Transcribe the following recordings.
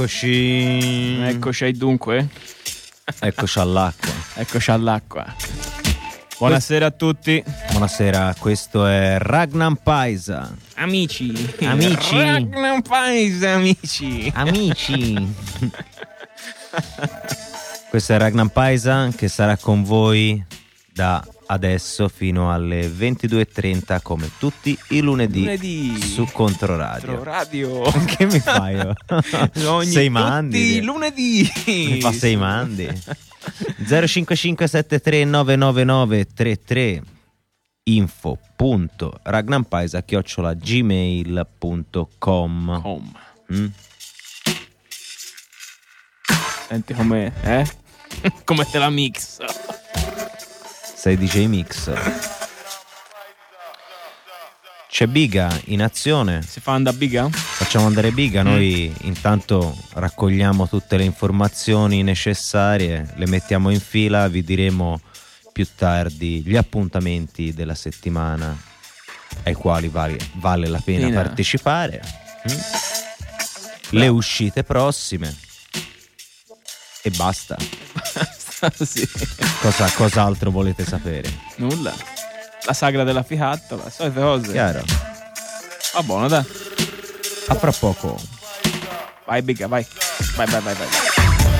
Eccoci. Eccoci ai dunque. Eccoci all'acqua. Eccoci all'acqua. Buonasera a tutti. Buonasera, questo è Ragnar Paisa. Amici. Amici. Ragnar Paisa, amici. Amici. questo è Ragnar Paisa che sarà con voi da adesso fino alle 22.30 come tutti i lunedì, Lunedì. su Controradio. Radio. che mi fai? Ogni- sei mandi. lunedì. Mi fa sei mandi. 05573999933 info.ragnampaisa chiocciola gmail.com Home. Mm? Senti come, eh? come te la mix. Sei DJ Mix. C'è Biga in azione. Si fa andare biga? Facciamo andare Biga, noi intanto raccogliamo tutte le informazioni necessarie, le mettiamo in fila, vi diremo più tardi gli appuntamenti della settimana ai quali vale, vale la pena Pena. partecipare, mm? le uscite prossime e basta. sì. Cosa, cos'altro volete sapere? Nulla. La sagra della fiatta, le solite cose. Chiaro? Va buono, dai. A fra poco. Vai, biga, vai. Vai, vai, vai, vai.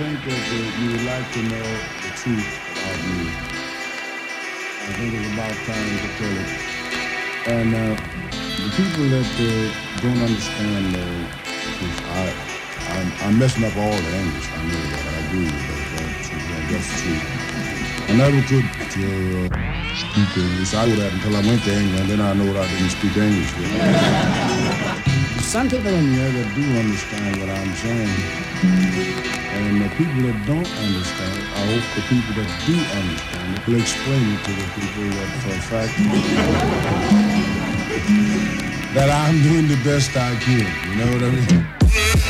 Think that you would like to know the truth about me. I think it's about time to tell it. And uh, the people that uh, don't understand, uh, I, I'm, I'm messing up all the English. I know that. I agree with that. That's the truth. I never could uh, speak English. I would have until I went to England. Then I know that I didn't speak English. Some people in here that do understand what I'm saying. And the people that don't understand, I hope the people that do understand will explain it to the people that for a fact that I'm doing the best I can. You know what I mean?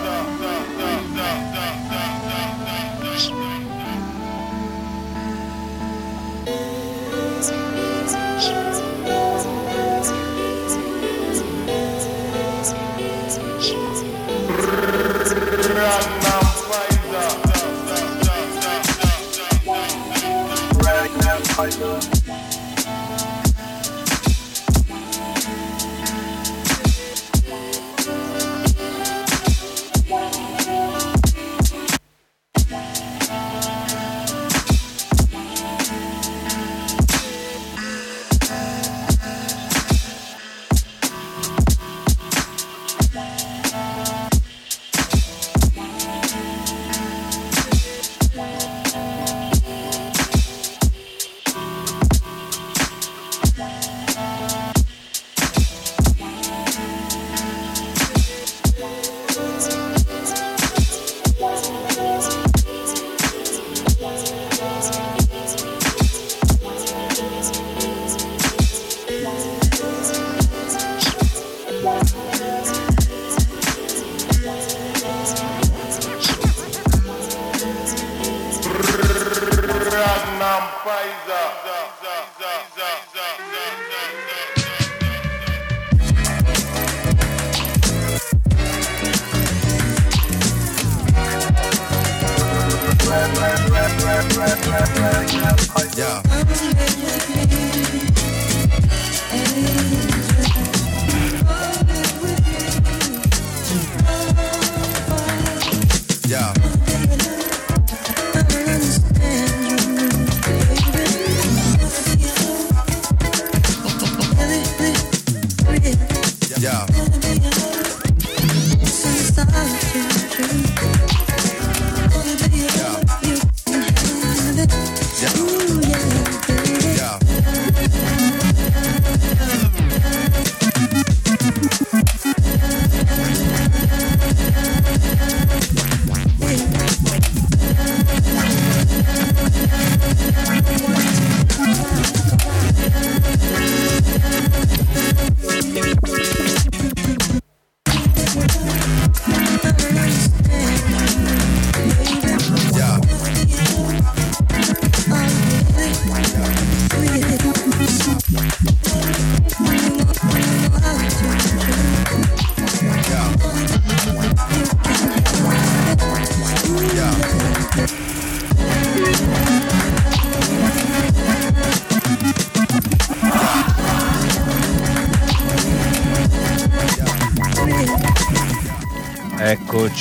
Ragnar Pfizer.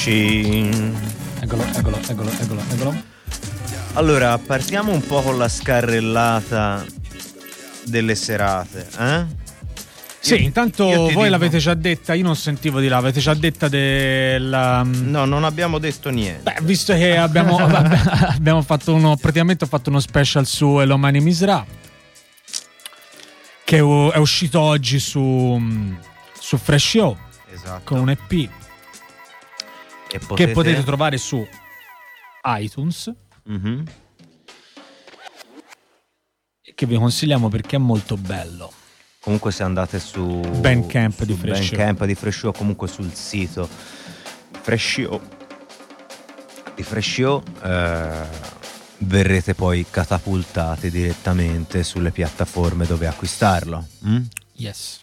Eccoci. Eccolo, eccolo, eccolo, eccolo, eccolo. Allora, partiamo un po' con la scarrellata delle serate, eh? Sì, Io- intanto io voi dico- l'avete già detta, io non sentivo di là, avete già detta della... No, non abbiamo detto niente. Beh, visto che abbiamo, abbiamo fatto uno, praticamente ho fatto uno special su Elomani Misra, che è uscito oggi su, su Fresh Show Esatto. con un EP E che potete trovare su iTunes Mhm. e che vi consigliamo perché è molto bello. Comunque se andate su Bandcamp su di Fresh. Bandcamp di Fresh Show, comunque sul sito Fresh di Fresh eh, verrete poi catapultati direttamente sulle piattaforme dove acquistarlo. mm? Yes.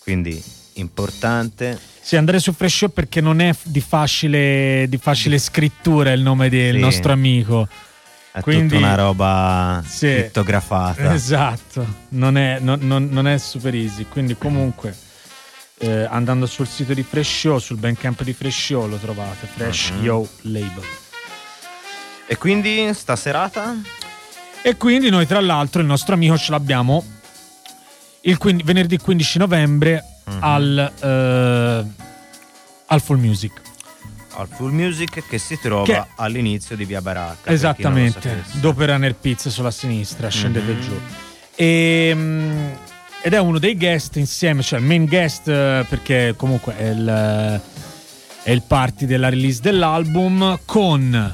Quindi importante. Sì, andare su Fresh Show perché non è di facile, di facile scrittura il nome del Sì. nostro amico. È Quindi- tutta una roba Sì. crittografata. Esatto, non è, non- non- non è super easy. Quindi, comunque, eh, andando sul sito di Fresh Show, sul bandcamp di Fresh Show, lo trovate. Fresh Mhm. Yo Label. E quindi staserata? E quindi, noi, tra l'altro, il nostro amico ce l'abbiamo il quindi- venerdì 15 novembre Mhm. al, eh, al Full Music. Al Full Music che si trova Che- all'inizio di Via Baracca. Esattamente, dopo Runner Pizza sulla sinistra, scendete Mhm. giù. E, ed è uno dei guest insieme, cioè il main guest eh, perché comunque è il, è il party della release dell'album con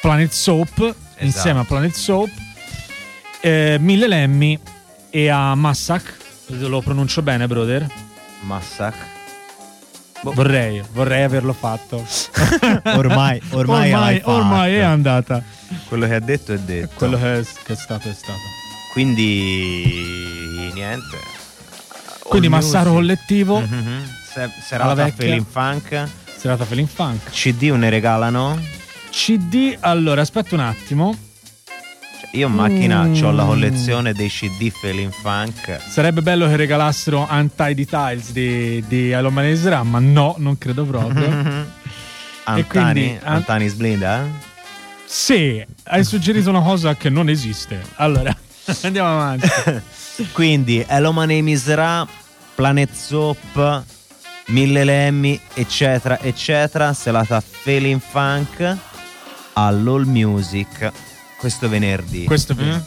Planet Soap, insieme a Planet Soap, eh, Mille Lemmy e a Massak, lo pronuncio bene brother? Massac. Boh. Vorrei, vorrei averlo fatto. ormai, ormai, ormai, ormai è fatto. andata. Quello che ha detto è detto. Quello che è, che è stato è stato. Quindi niente. Quindi All Massaro Music. collettivo, Mhm. Se- Alla Serata. Feeling Funk. serata Feeling Funk. CD ne regalano? CD, allora aspetta un attimo. Io in macchina Mm. ho la collezione dei CD Feeling Funk. Sarebbe bello che regalassero Anti Details di, di Iron Man Ezra, ma no, non credo proprio. Antani, quindi, an- Antani Sblinda? sì, hai suggerito una cosa che non esiste. Allora, andiamo avanti. Quindi Hello My Name is Ra, Planet Soap, Mille Lemmy, eccetera, eccetera. Serata Feeling Funk all'All Music questo venerdì. Questo è vero. Mm?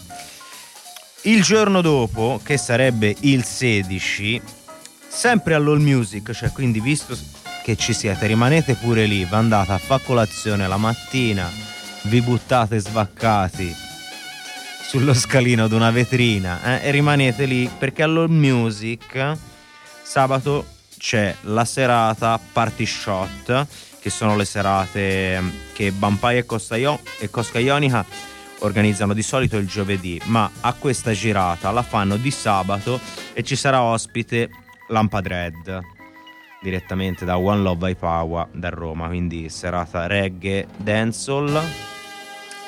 Il giorno dopo, che sarebbe il 16, sempre all'All Music, cioè quindi visto che ci siete, rimanete pure lì, vi andate a fare colazione la mattina, vi buttate svaccati sullo scalino di una vetrina eh, e rimanete lì perché all'All Music Sabato c'è la serata Party Shot, che sono le serate mm, che Bampai e, Costaio- e Cosca Ionica organizzano di solito il giovedì, ma a questa girata la fanno di sabato e ci sarà ospite Lampad Red direttamente da One Love Power da Roma, quindi serata reggae dancehall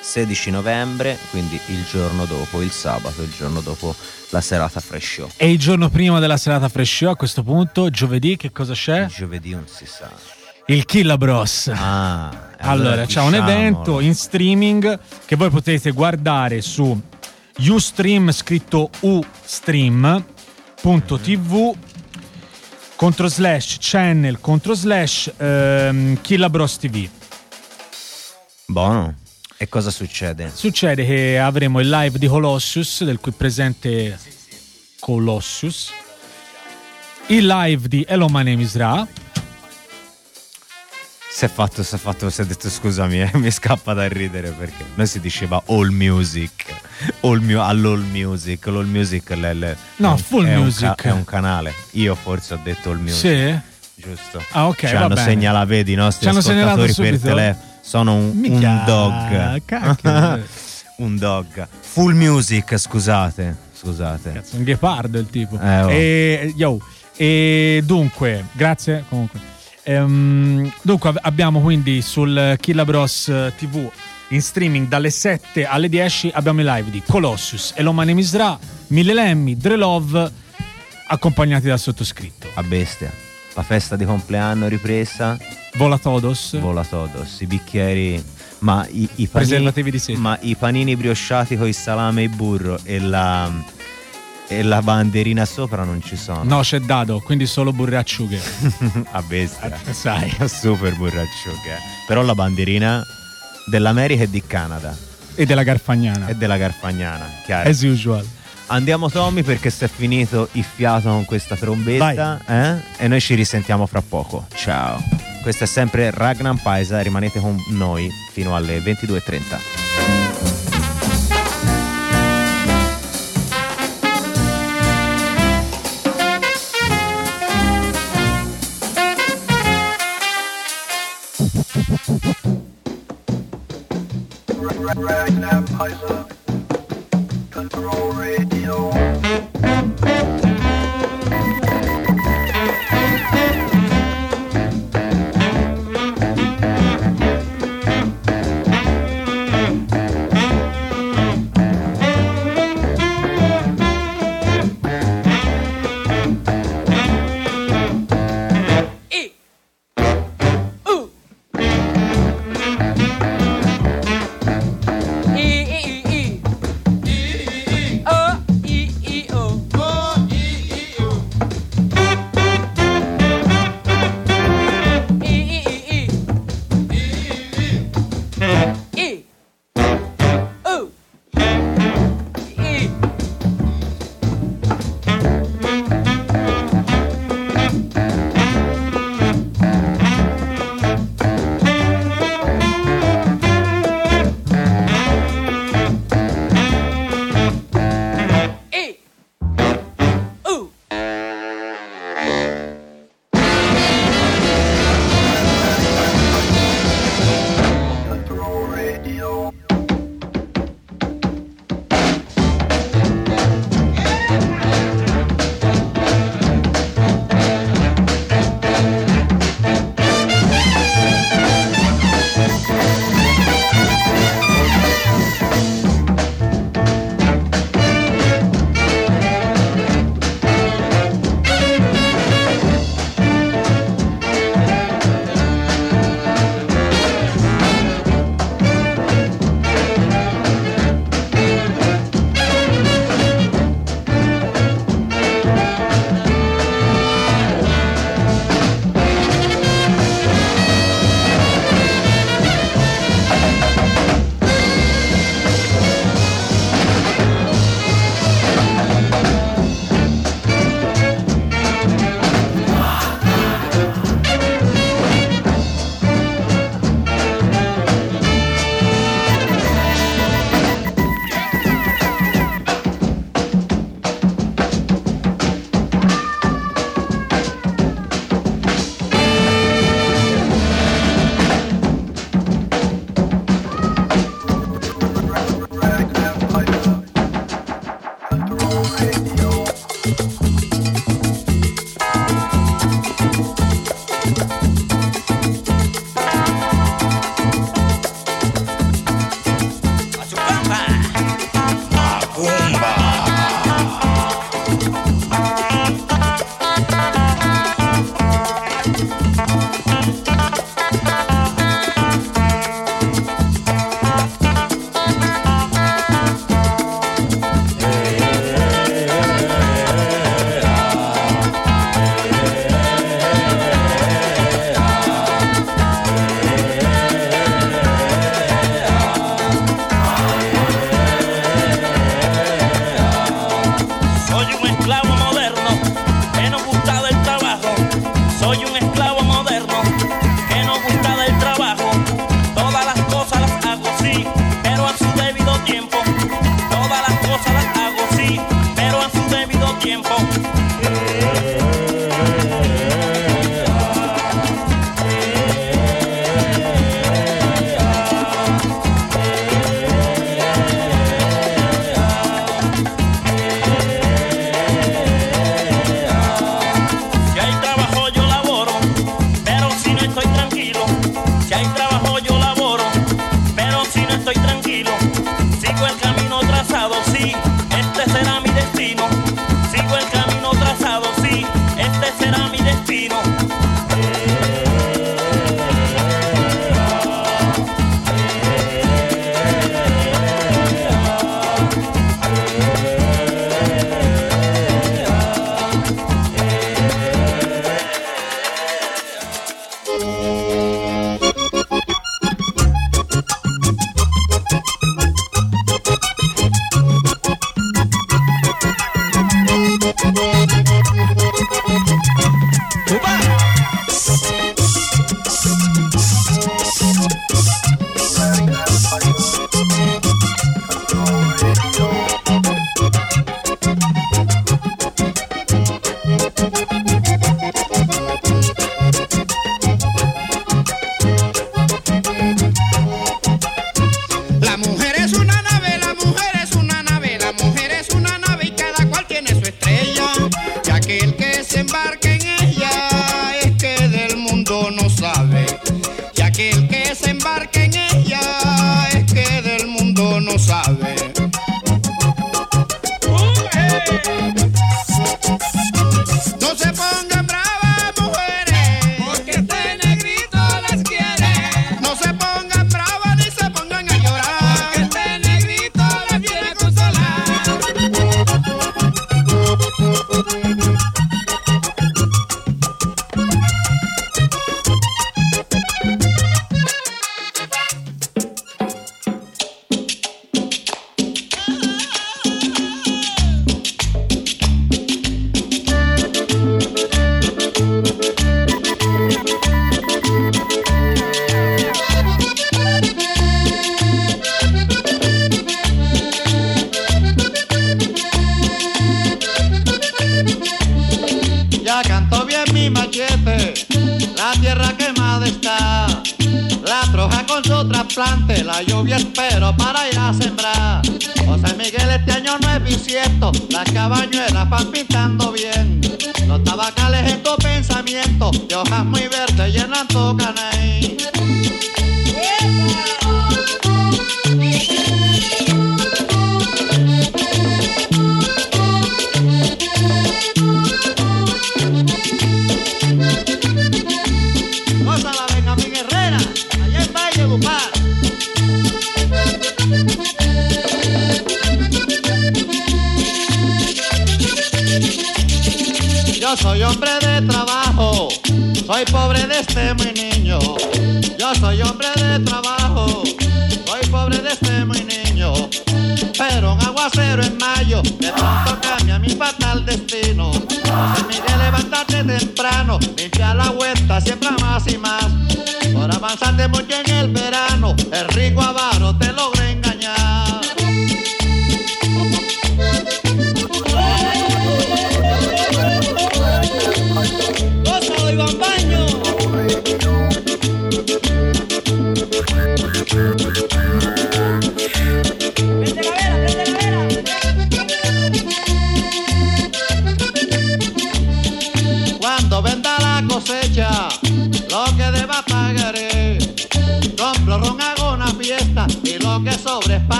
16 novembre, quindi il giorno dopo, il sabato, il giorno dopo la serata fresh show. E il giorno prima della serata fresh show, a questo punto, giovedì, che cosa c'è? Giovedì non si sa. Il Killa Bros. Ah, Allora, c'è un evento in streaming che voi potete guardare su Ustream scritto ustream.tv contro slash channel contro slash ehm, Killa Bros TV. Buono. E cosa succede? Succede che avremo il live di Colossus, del cui presente Colossus, il live di Hello My Name is Ra, Si è fatto, si è fatto, si è detto scusami, eh, mi scappa da ridere perché noi si diceva all music, all mu- all'all music, l'all music è, l- No, un- full è un music. è un canale. Io forse ho detto all music. Sì? Giusto. Ah, ok, Ci hanno bene. segnalato, vedi, i nostri Ci ascoltatori per telefono. Sono un, un Mica, dog. cacchio. un dog. Full music, scusate. Scusate. Cazzo, un ghepardo il tipo. Eh, oh. e, yo, e dunque, grazie comunque. Ehm, dunque ab- abbiamo quindi sul Killa Bros eh, TV in streaming dalle 7 alle 10 abbiamo i live di Colossus, Elomane Misra, Mille Lemmi, Dre Love accompagnati dal sottoscritto. A bestia. La festa di compleanno ripresa. Vola Todos. Vola todos. I bicchieri. Ma i, i panini, Preservativi di seta. Ma i panini briosciati con il salame e il burro e la, e la bandierina sopra non ci sono. No, c'è dado, quindi solo burre acciughe. A bestia. Sai. Super burracciughe. Però la bandierina dell'America e di Canada. E della Garfagnana. E della Garfagnana. Chiaro. As usual. Andiamo Tommy perché si è finito il fiato con questa trombetta eh? e noi ci risentiamo fra poco. Ciao. Questo è sempre Ragnar Paisa, rimanete con noi fino alle 22.30. 不好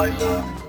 Bye.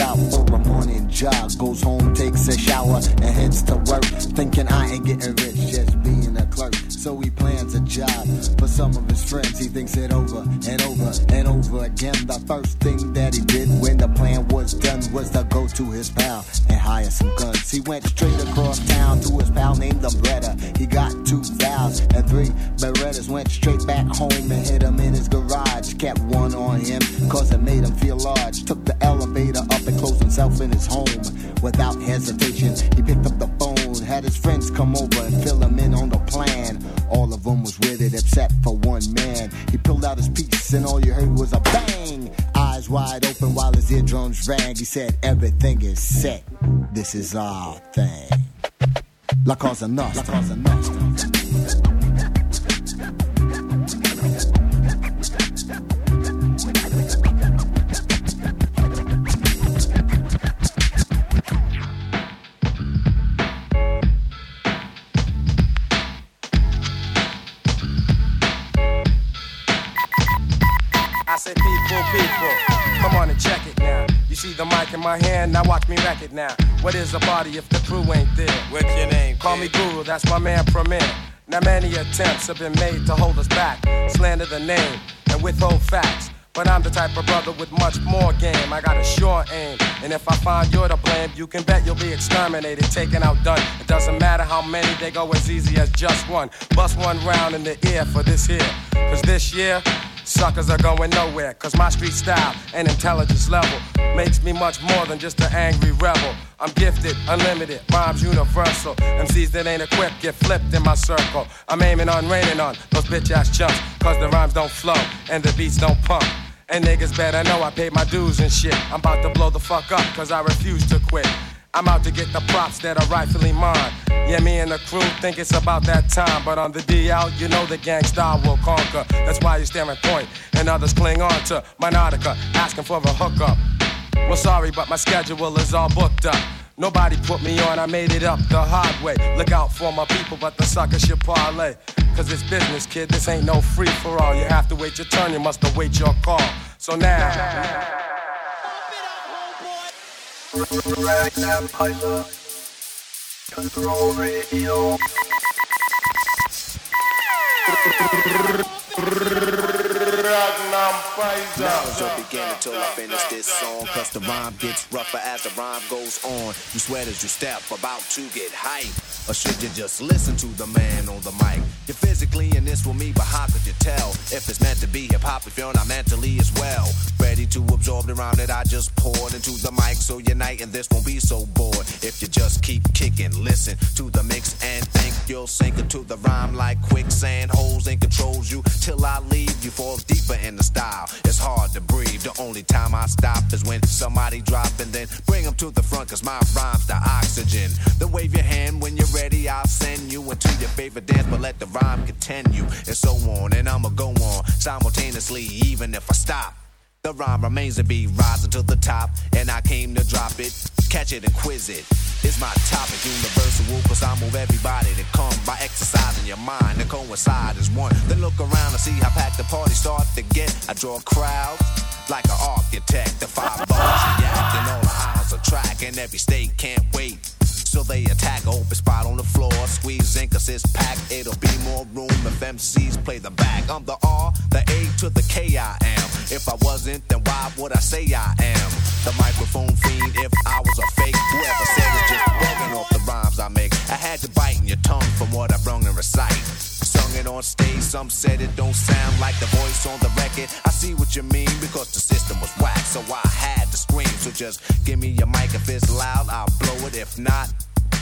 Out for a morning jog, goes home, takes a shower, and heads to work. Thinking I ain't getting rich, just being a clerk. So he plans a job for some of his friends. He thinks it over and over and over again. The first thing that he did when the plan was done was to go to his pal and hire some guns. He went straight across town to his pal named Umbrella. He got two valves and three Berettas. Went straight back home said, Everything is set. This is our thing. La Cosa Nostra. La Cosa Nostra. Hand, now watch me wreck it now. What is a party if the crew ain't there? What's your name? Call me Guru, that's my man Premier. Now many attempts have been made to hold us back, slander the name, and withhold facts. But I'm the type of brother with much more game. I got a sure aim, and if I find you're to blame, you can bet you'll be exterminated, taken out, done. It doesn't matter how many, they go as easy as just one. Bust one round in the ear for this here, cause this year. Suckers are going nowhere, cause my street style and intelligence level makes me much more than just an angry rebel. I'm gifted, unlimited, rhymes universal. MCs that ain't equipped get flipped in my circle. I'm aiming on, raining on those bitch ass chumps, cause the rhymes don't flow and the beats don't pump. And niggas better know I paid my dues and shit. I'm about to blow the fuck up, cause I refuse to quit. I'm out to get the props that are rightfully mine. Yeah, me and the crew think it's about that time. But on the DL, you know the gangsta will conquer. That's why you staring point, and others cling on to my nautica, asking for a hookup. Well, sorry, but my schedule is all booked up. Nobody put me on, I made it up the hard way. Look out for my people, but the sucker should parlay. Cause it's business, kid, this ain't no free for all. You have to wait your turn, you must await your call. So now. Rack Control radio. Now is your beginning till I finish this song. Cause the rhyme gets rougher as the rhyme goes on. You sweat as you step, about to get hype. Or should you just listen to the man on the mic? You're physically in this with me, but how could you tell? If it's meant to be hip hop, if you're not mentally as well. Ready to absorb the rhyme that I just poured into the mic, so night and this won't be so bored. If you just keep kicking, listen to the mix and think you'll sink into the rhyme like quicksand. Holes and controls you till I leave. You fall deeper in the style. It's hard to breathe. The only time I stop is when somebody drop and then bring them to the front, cause my rhyme's the oxygen. Then wave your hand when you're ready. I'll send you into your favorite dance, but let the rhyme continue. And so on, and I'ma go on simultaneously, even if I stop. The rhyme remains to be rising to the top, and I came to drop it, catch it and quiz it. It's my topic, universal, cause I move everybody to come by exercising your mind. To coincide as one. Then look around and see how packed the party start to get. I draw crowds like an architect. The five bars react, and all the eyes are track, and every state can't wait. So they attack, open spot on the floor, squeeze in cause it's packed. It'll be more room if MCs play the back. I'm the R, the A to the K I am. If I wasn't, then why would I say I am? The microphone fiend, if I was a fake, whoever said it's just bugging off the rhymes I make. I had to bite in your tongue from what I've brung and recite. Sung it on stage, some said it don't sound like the voice on the record. I see what you mean because the system was whack, so I had to scream. So just give me your mic if it's loud, I'll blow it. If not,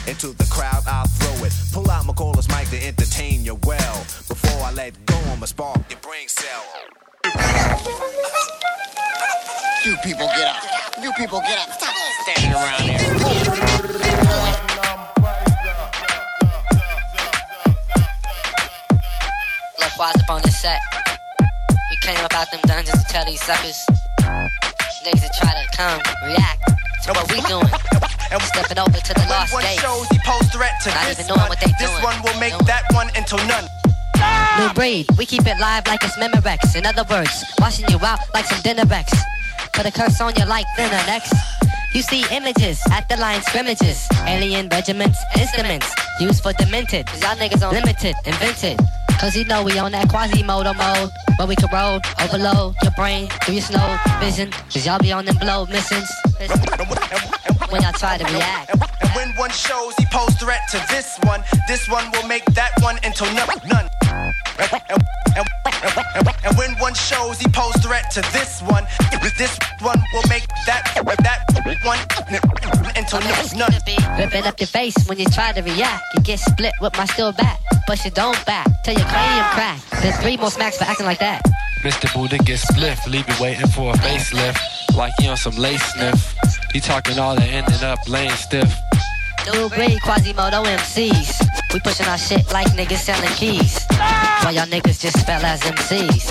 into the crowd I'll throw it. Pull out McCall's mic to entertain you well. Before I let go, I'ma spark your brain cell. You people get up. You people get up. Stop standing around here. Likewise up on this set. We came up out them dungeons to tell these suckers. Niggas that try to come, react to what we doing. And we stepping over to the lost one days. shows he pose threat to Not this even knowing one. what they this doing. one will make that one into none. New breed, we keep it live like it's Memorex. In other words, washing you out like some dinner Rex. Put a curse on you like thinner next. You see images at the line scrimmages. Alien regiments, instruments used for demented. Cause y'all niggas on limited, invented. Cause you know we on that Quasimodo mode. Where we can roll, oh, overload your brain through your snow vision. Cause y'all be on them blow missions. When y'all try to react. And when one shows he pose threat to this one, this one will make that one into none. none. And, and- and- and- when one shows he pose threat to this one, this one will make that that one into none. Ripping up your face when you try to react. You get split with my steel back. Push your dome back till your cranium crack. There's three more smacks for acting like that. Mr. Buddha gets spliff, leave you waiting for a facelift. Like he on some lace sniff. He talking all that ended up laying stiff. New breed Quasimodo MCs. We pushing our shit like niggas selling keys. While y'all niggas just spell as MCs.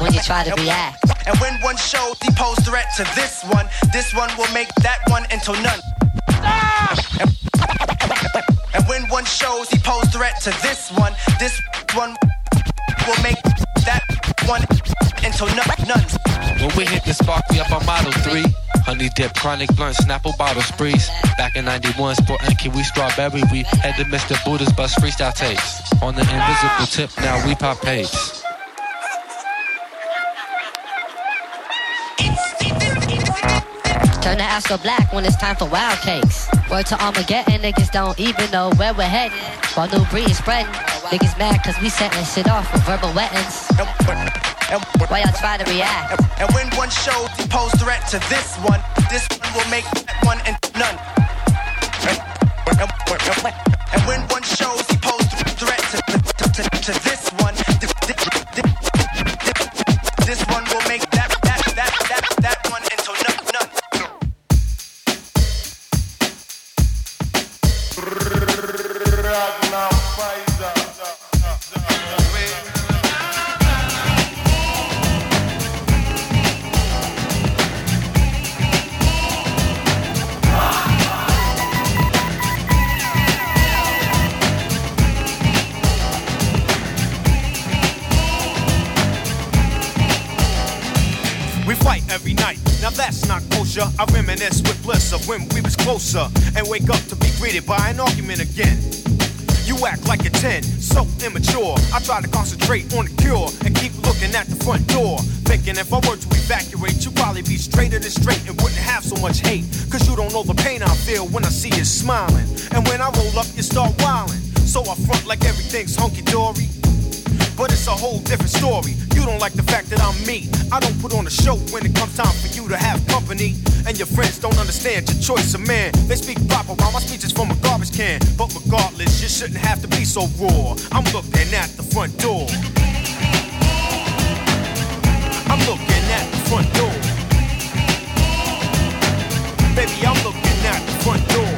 When you try to react. And when one shows he pose threat to this one, this one will make that one into none. And, and when one shows he pose threat to this one, this one will make that one into. When we hit the spark, we up on Model 3. Honey dip, chronic blunt, Snapple bottle sprees. Back in 91, sporting kiwi strawberry. We had to Mr. Buddha's bus freestyle tapes. On the invisible tip, now we pop papes. Turn the Astro black when it's time for wild cakes. Word to Armageddon, niggas don't even know where we're heading. While new breed is spreading, niggas mad cause we setting shit off with verbal wettings. Why y'all try to react? And when one shows he pose threat to this one, this one will make that one and none. And when one shows he pose threat to, to, to, to this one, kosher. I reminisce with bliss of when we was closer and wake up to be greeted by an argument again. You act like a 10, so immature. I try to concentrate on the cure and keep looking at the front door. Thinking if I were to evacuate, you'd probably be straighter than straight and wouldn't have so much hate. Cause you don't know the pain I feel when I see you smiling. And when I roll up, you start wilding. So I front like everything's hunky dory. But it's a whole different story. You don't like the fact that I'm me. I don't put on a show when it comes time for you to have company. And your friends don't understand your choice of man. They speak proper while my speech is from a garbage can. But regardless, you shouldn't have to be so raw. I'm looking at the front door. I'm looking at the front door. Baby, I'm looking at the front door.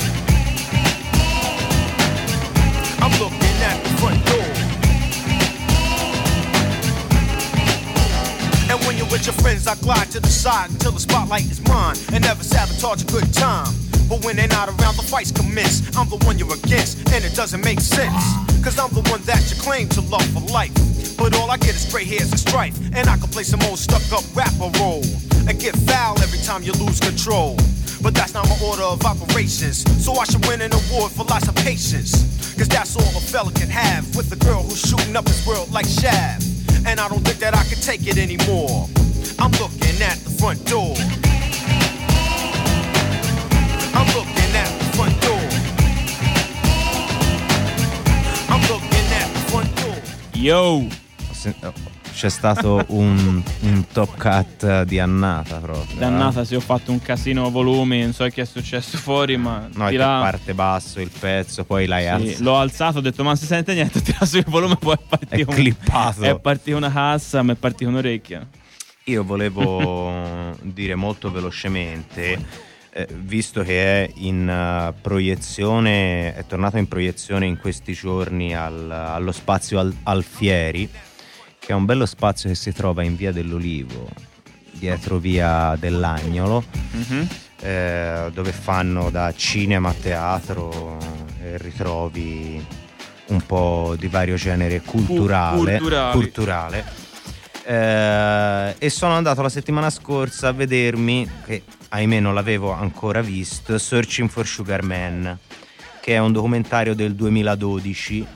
I glide to the side until the spotlight is mine and never sabotage a good time. But when they're not around, the fights commence. I'm the one you're against, and it doesn't make sense. Cause I'm the one that you claim to love for life. But all I get is gray hairs and strife. And I can play some old stuck up rapper role. And get foul every time you lose control. But that's not my order of operations. So I should win an award for lots of patience. Cause that's all a fella can have with a girl who's shooting up his world like Shav. And I don't think that I can take it anymore. I'm looking at the front door. I'm looking at the front door. I'm looking at the front door. Yo! Oh, C'è stato un, un top cut di annata proprio. Dannata se ho fatto un casino volumi, non so che è successo fuori, ma No, è di che là- parte basso il pezzo, poi l'hai sì, alzato. l'ho alzato, ho detto ma non si sente niente, ho tirato sul volume poi è partito È un- clippato. È partita una cassa, ma è partita un'orecchia. Io volevo dire molto velocemente, eh, visto che è in eh, proiezione, è tornato in proiezione in questi giorni al- allo spazio Al- Alfieri, che è un bello spazio che si trova in via dell'Olivo, dietro via dell'Agnolo, Mhm. eh, dove fanno da cinema a teatro e ritrovi un po' di vario genere culturale. culturali. culturale. Eh, e sono andato la settimana scorsa a vedermi, che ahimè non l'avevo ancora visto, Searching for Sugar Man, che è un documentario del 2012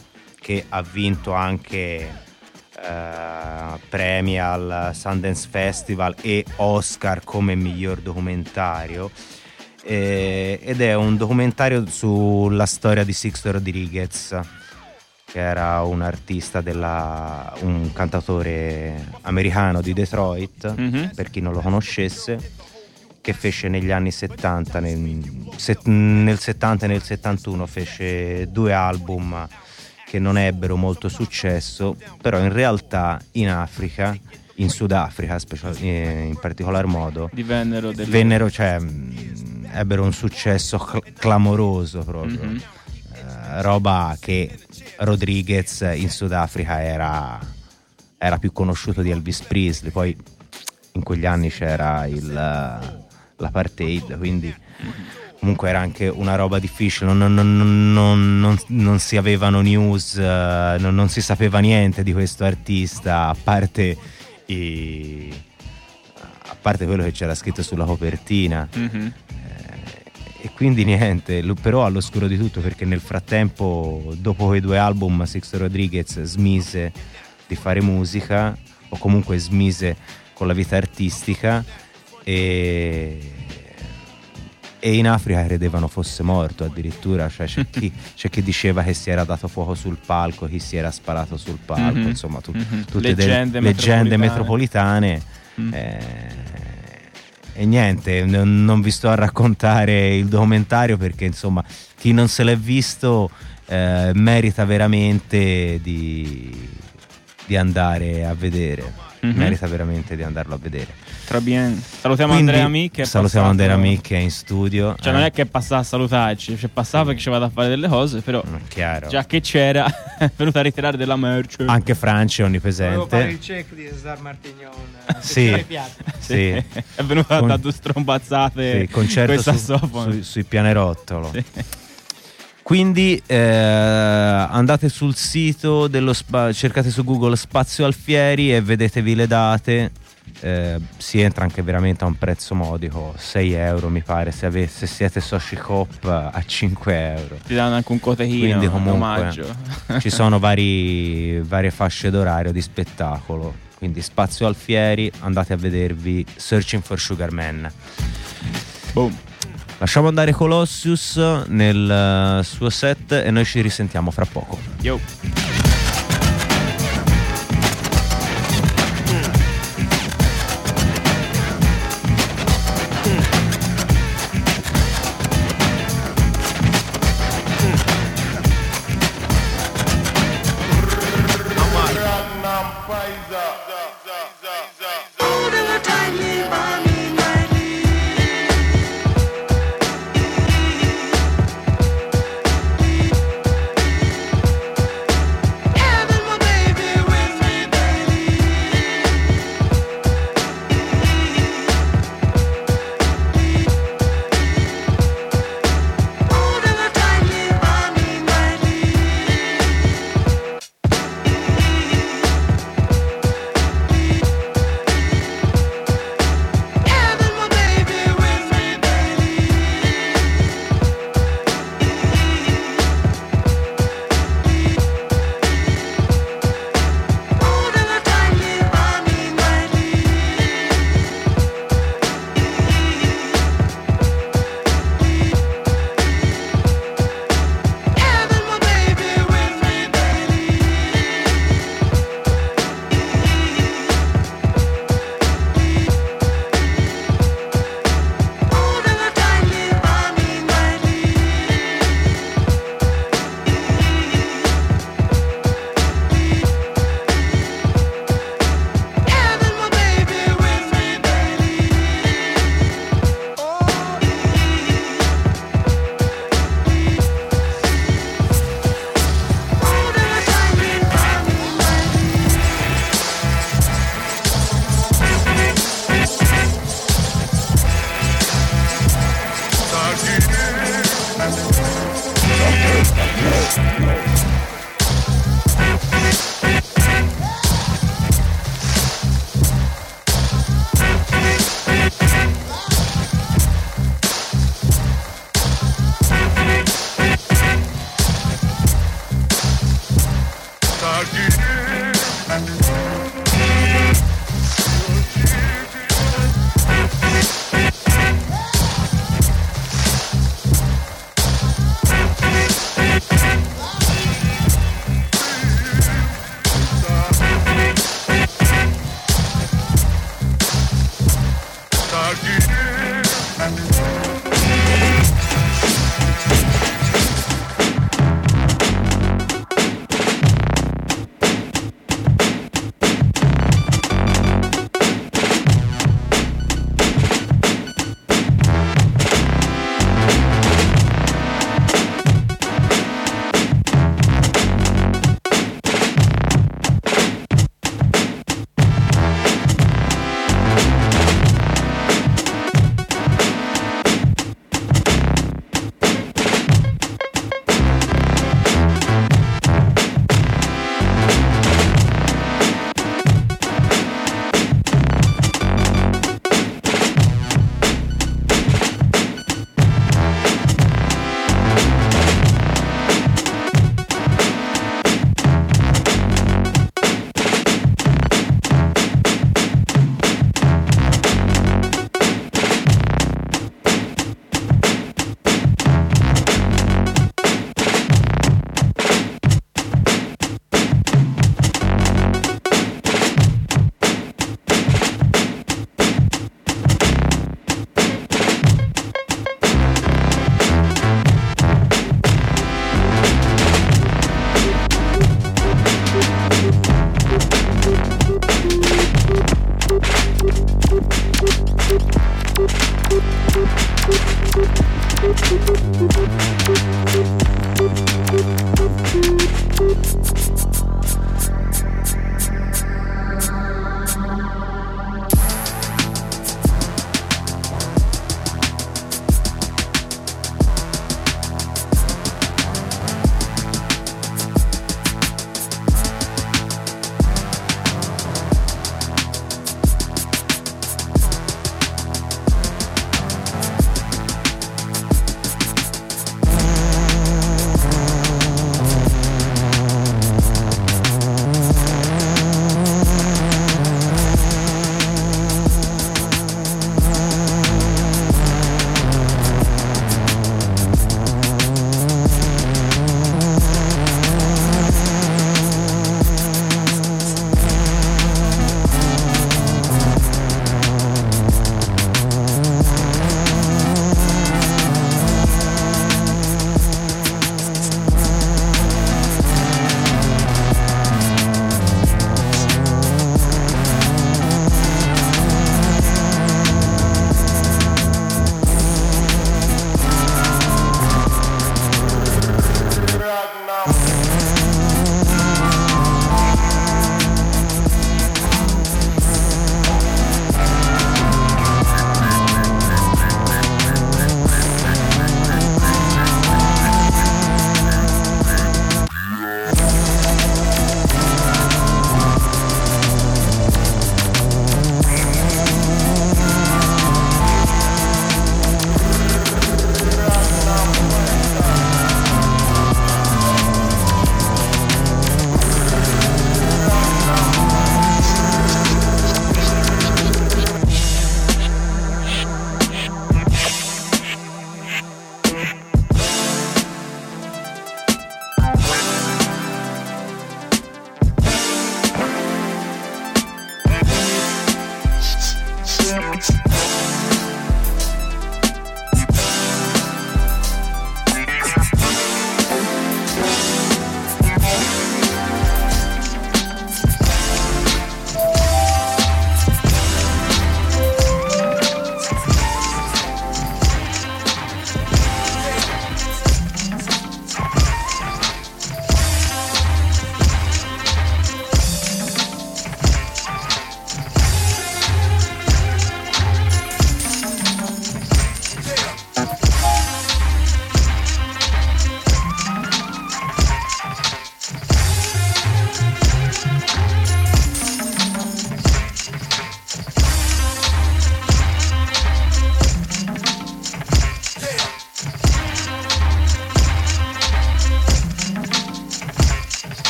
che ha vinto anche eh, premi al Sundance Festival e Oscar come miglior documentario. Eh, ed è un documentario sulla storia di Sixto Rodriguez, che era un artista della, un cantatore americano di Detroit, Mhm. per chi non lo conoscesse, che fece negli anni 70, nel, set- nel 70 e nel 71 fece due album che non ebbero molto successo, però in realtà in Africa, in Sudafrica eh, in particolar modo, Divennero delle... vennero, cioè, mh, ebbero un successo cl- clamoroso proprio. Mhm. Eh, roba che Rodriguez in Sudafrica era, era più conosciuto di Elvis Presley, poi in quegli anni c'era il, eh, l'apartheid, quindi comunque era anche una roba difficile, non, non- non- non- si avevano news, eh, non, si sapeva niente di questo artista, a parte i- a parte quello che c'era scritto sulla copertina. Mhm. Quindi niente, però all'oscuro di tutto perché nel frattempo, dopo quei due album, Sixto Rodriguez smise di fare musica o comunque smise con la vita artistica e, e in Africa credevano fosse morto addirittura, cioè c'è, chi, c'è chi diceva che si era dato fuoco sul palco, chi si era sparato sul palco, Mhm. insomma tu- Mhm. tutte delle Leggende leggende metropolitane. metropolitane. Mm. eh, e niente, non, non vi sto a raccontare il documentario perché insomma chi non se l'è visto eh, merita veramente di, di andare a vedere. Mhm. Merita veramente di andarlo a vedere. Tra bien. Salutiamo Quindi, Andrea Mi che salutiamo passato- Andrea Mi che è in studio. Cioè, non è che passava a salutarci, cioè passava perché ci vado a fare delle cose, però chiaro. già che c'era, è venuto a ritirare della merce. Anche Franci è Volevo fare il onnipresente. check di Cesar Martignon. Sì, Sì. sì. è venuto a Con- dare due strombazzate Sì, concerto su- sassofono. sui, pianerottolo. Quindi eh, andate sul sito dello spa- cercate su Google Spazio Alfieri e vedetevi le date. Eh, si entra anche veramente a un prezzo modico, 6 euro mi pare, se, ave- se siete soci COP a 5 euro. Ti danno anche un cotechino, Quindi un comunque ci sono vari- varie fasce d'orario di spettacolo. Quindi Spazio Alfieri, andate a vedervi Searching for Sugar Man. Lasciamo andare Colossius nel eh, suo set e noi ci risentiamo fra poco. Yo.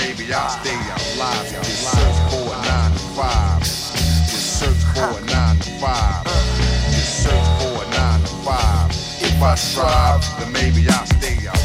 Maybe I'll stay alive. Just search for a nine to five. Just search for a nine to five. Just search for a nine to five. If I strive, then maybe I'll stay alive.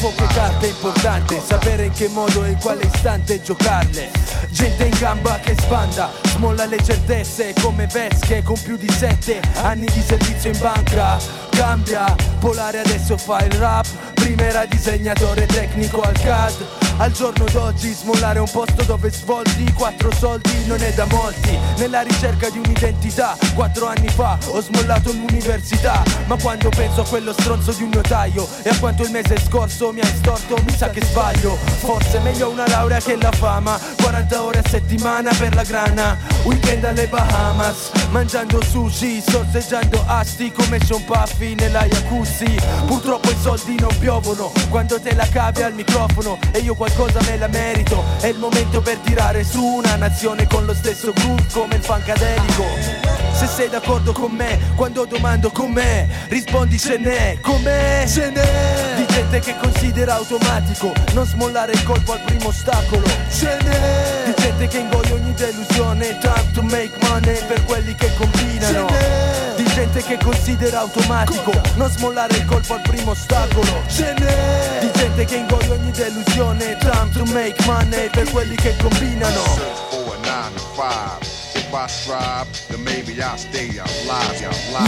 Poche carte è importante sapere in che modo e in quale istante giocarle. Gente in gamba che sbanda, smolla le certezze come vesche con più di sette anni di servizio in banca. Cambia, Polare adesso fa il rap, prima era disegnatore tecnico al CAD. Al giorno d'oggi smollare un posto dove svolti quattro soldi non è da molti. Nella ricerca di un'identità Quattro anni fa ho smollato l'università. Ma quando penso a quello stronzo di un notaio E a quanto il mese scorso mi ha estorto mi sa che sbaglio. Forse meglio una laurea che la fama. 40 ore a settimana per la grana. Weekend alle Bahamas Mangiando sushi, sorseggiando asti come Sean Puffy nella jacuzzi. Purtroppo i soldi non piovono Quando te la cavi al microfono E io qualcosa me la merito. È il momento per tirare su una nazione con lo stesso groove come il funkadelico. Se sei d'accordo con me, quando domando con me Rispondi ce n'è, com'è? Ce n'è. Di gente che considera automatico Non smollare il colpo al primo ostacolo. Ce n'è. Di gente che ingoia ogni delusione Time to make money per quelli che combinano. Di gente che considera automatico Non smollare il colpo al primo ostacolo. Ce n'è Di gente che ingoia ogni delusione Time to make money per quelli che combinano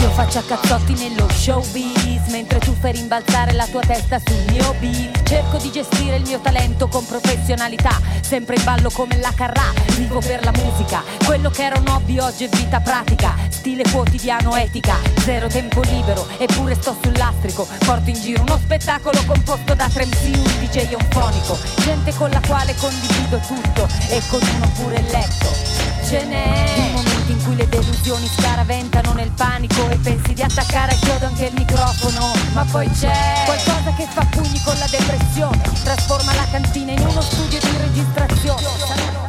Io faccio a cazzotti nello showbiz Mentre tu fai rimbalzare la tua testa sul mio beat. Cerco di gestire il mio talento con professionalità Sempre in ballo come la carrà. Vivo per la musica Quello che era un hobby oggi è vita pratica. Stile quotidiano, etica Zero tempo libero Eppure sto sul lastrico. Porto in giro uno spettacolo composto da 3 MC Un DJ eufonico Gente con la quale condivido tutto E con uno pure il letto Ce n'è. I momenti in cui le delusioni scaraventano nel panico E pensi di attaccare a chiodo anche il microfono Ma poi c'è qualcosa che fa pugni con la depressione Trasforma la cantina in uno studio di registrazione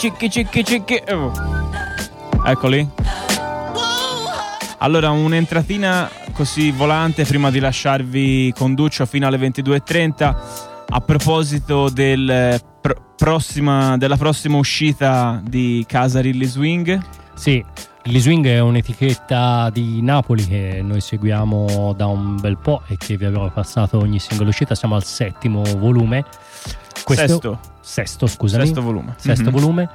Cicchi cicchi cicchi. Eccoli. Allora, un'entratina così volante prima di lasciarvi con Duccio fino alle 22.30. A proposito del pro- prossima- della prossima uscita di Casa Rilly Swing. Sì, Rilly Swing è un'etichetta di Napoli che noi seguiamo da un bel po' e che vi abbiamo passato ogni singola uscita. Siamo al settimo volume. Sesto. Sesto, scusami. Sesto volume. Sesto Mhm. volume.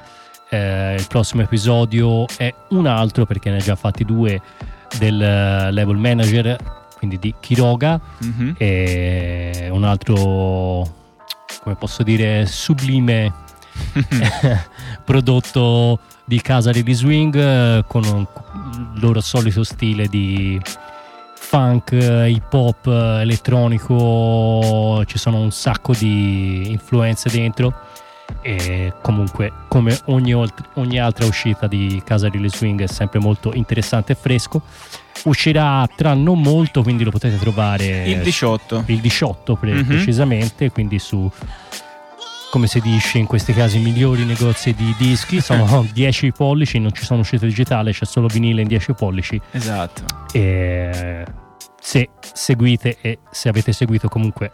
Eh, il prossimo episodio è un altro perché ne ha già fatti due del eh, level manager, quindi di Kiroga, Mhm. e un altro, come posso dire, sublime prodotto di casa di Swing eh, con un- il loro solito stile di funk, eh, hip hop, eh, elettronico, ci sono un sacco di influenze dentro e comunque come ogni, ogni altra uscita di Casa di Swing è sempre molto interessante e fresco. Uscirà tra non molto, quindi lo potete trovare Il 18. il 18 pre- Mhm. precisamente, quindi su come si dice in questi casi migliori negozi di dischi. Sono 10 pollici non ci sono uscite digitali c'è solo vinile in 10 pollici. Esatto. e se seguite e se avete seguito comunque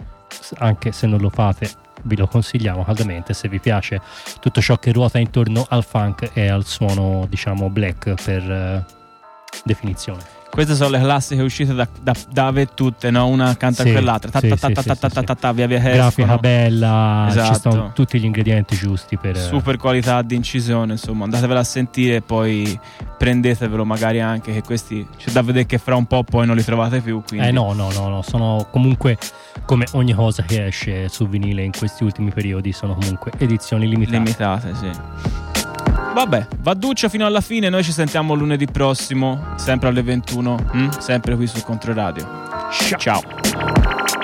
anche se non lo fate vi lo consigliamo caldamente. Se vi piace tutto ciò che ruota intorno al funk e al suono diciamo black per eh, definizione Queste sono le classiche uscite da, da, da ave tutte, no? Una accanto a Sì, quell'altra. Ta, ta, ta, ta, sì, ta, sì. ta, ta, ta, via via che grafica bella ci Esatto. sono tutti gli ingredienti giusti per Super qualità di incisione, insomma, andatevela a sentire e poi prendetevelo magari anche che questi c'è da vedere che fra un po' poi non li trovate più. Quindi. Eh no, no, no, no, sono comunque come ogni cosa che esce su vinile in questi ultimi periodi, sono comunque edizioni limitate. Limitate, sì. Vabbè, Vadduccio fino alla fine, noi ci sentiamo lunedì prossimo, sempre alle 21, mm? sempre qui su Controradio. Ciao. Turn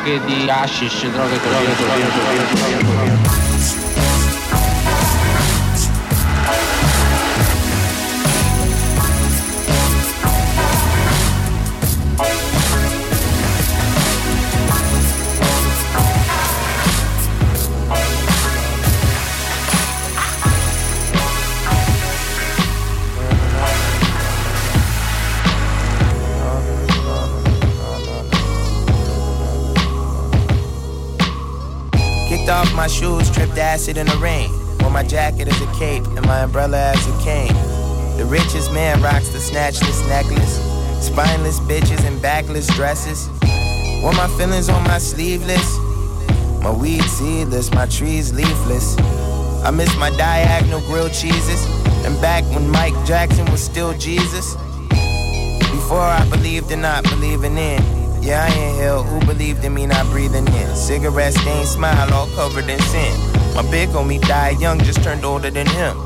anche di hashish, droghe, droghe, droghe, droghe, droghe, acid in the rain. Wore my jacket as a cape and my umbrella as a cane. The richest man rocks the snatchless necklace. Spineless bitches in backless dresses. Wore my feelings on my sleeveless. My weed seedless, my trees leafless. I miss my diagonal grilled cheeses. And back when Mike Jackson was still Jesus. Before I believed in not believing in. Yeah, I inhale. Who believed in me not breathing in? Cigarette stain smile all covered in sin. My big homie died young, just turned older than him.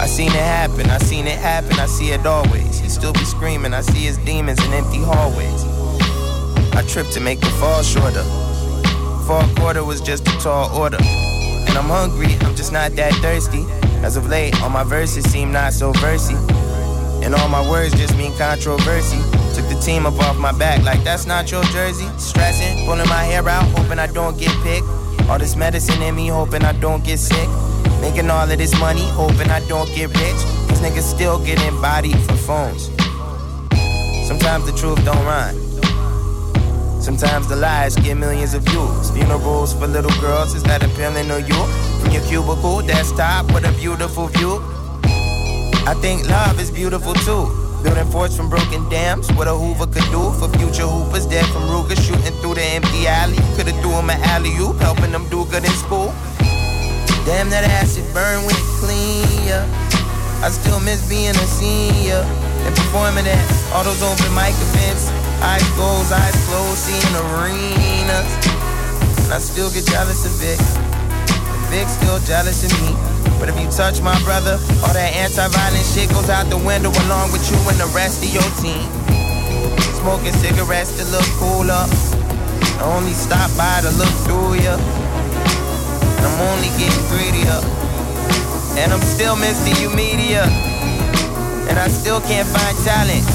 I seen it happen, I seen it happen, I see it always. He still be screaming, I see his demons in empty hallways. I tripped to make the fall shorter. Fall quarter was just a tall order. And I'm hungry, I'm just not that thirsty. As of late, all my verses seem not so versy. And all my words just mean controversy. Took the team up off my back like that's not your jersey. Stressing, pulling my hair out, hoping I don't get picked. All this medicine in me, hoping I don't get sick. Making all of this money, hoping I don't get rich. These niggas still getting bodied for phones. Sometimes the truth don't rhyme. Sometimes the lies get millions of views. Funerals for little girls, is that appealing to you? From your cubicle desktop with a beautiful view. I think love is beautiful too. Building forts from broken dams, what a Hoover could do for future hoopers dead from Ruger shooting through the empty alley. Could've threw him an alley oop, helping them do good in school. Damn, that acid burn when it clean, yeah. I still miss being a senior and performing at all those open mic events. Eyes closed, eyes closed, seeing arenas. And I still get jealous of Vic. And still jealous of me. But if you touch my brother, all that anti-violent shit goes out the window along with you and the rest of your team. Smoking cigarettes to look cooler. I only stop by to look through ya. And I'm only getting greedier. And I'm still Mr. U Media. And I still can't find talent.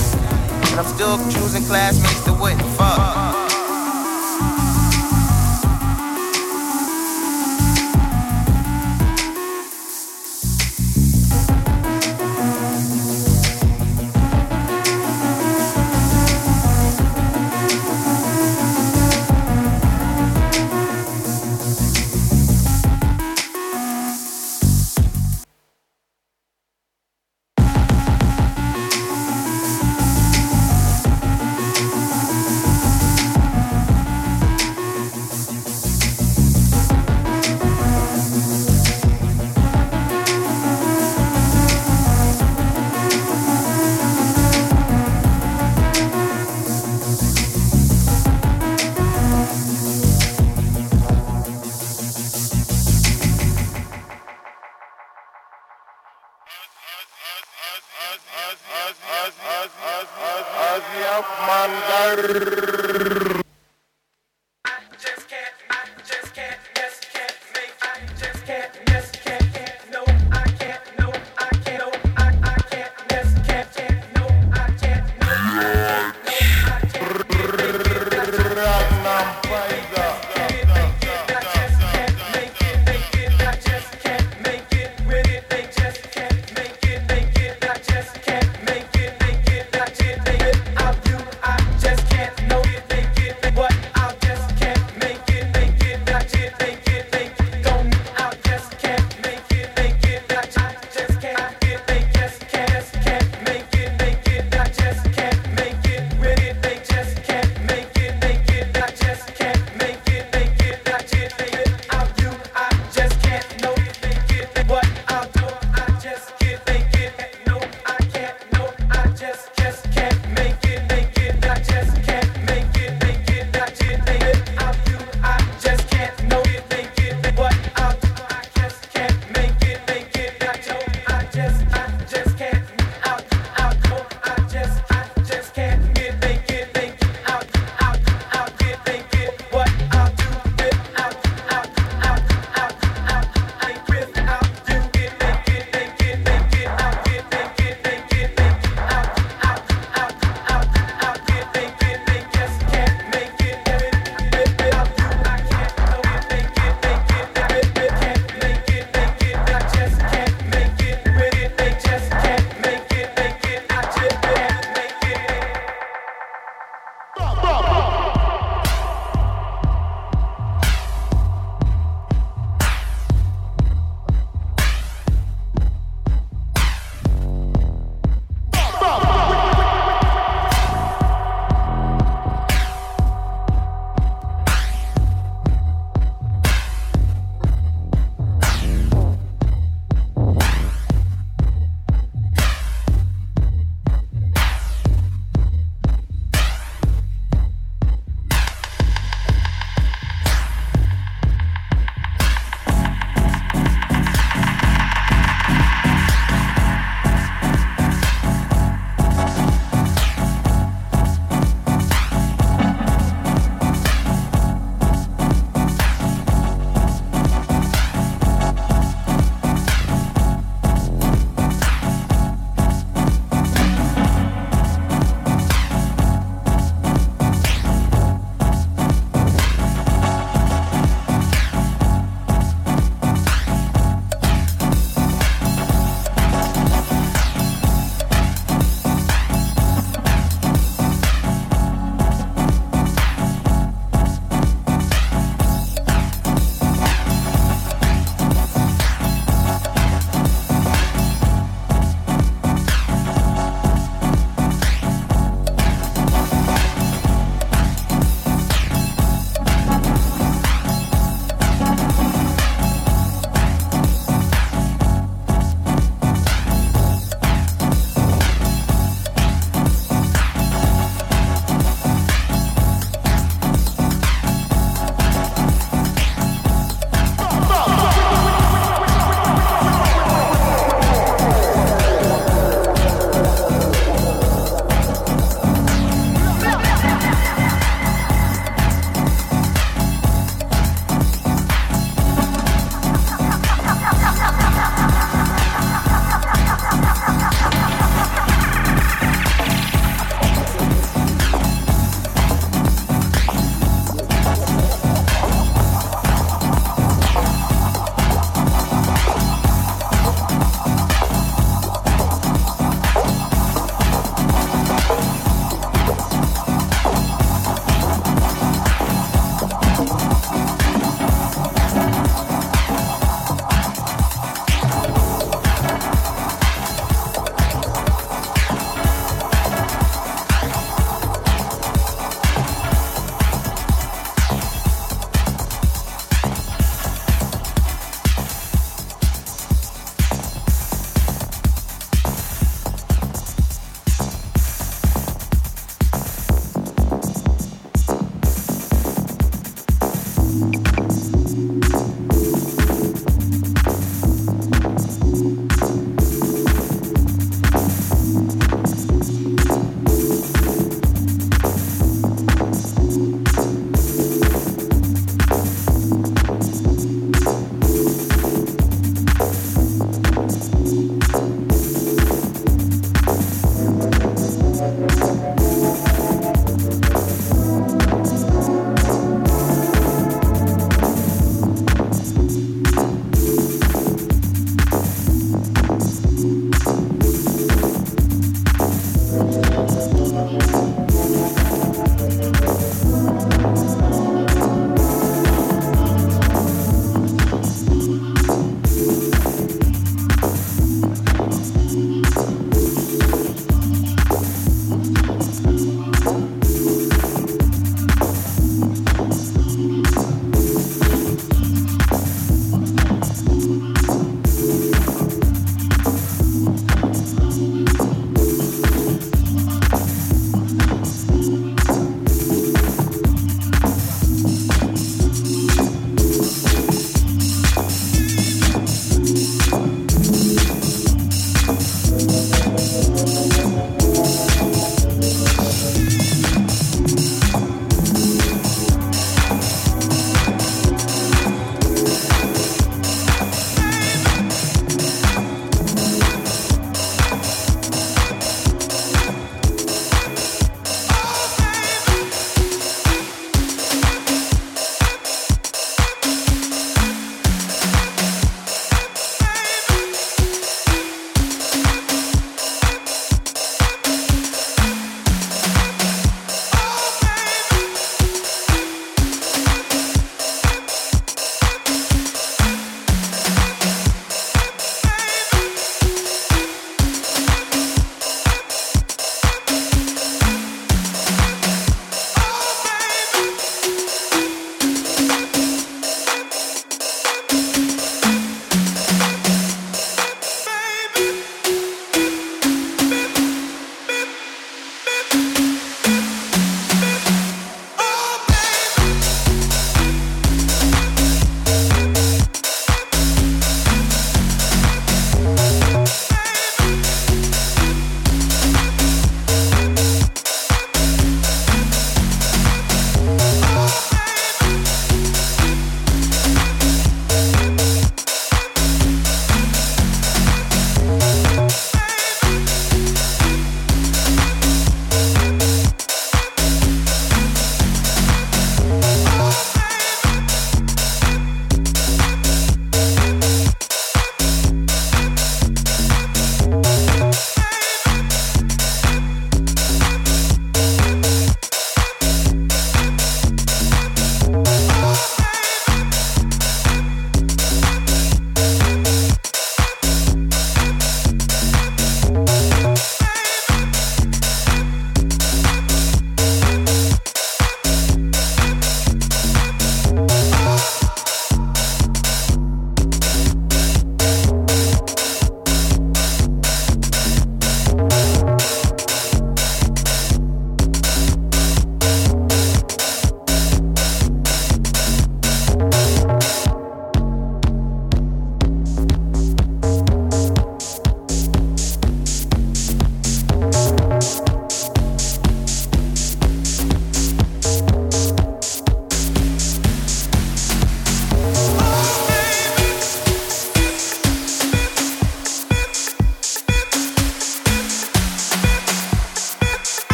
And I'm still choosing classmates that wouldn't fuck.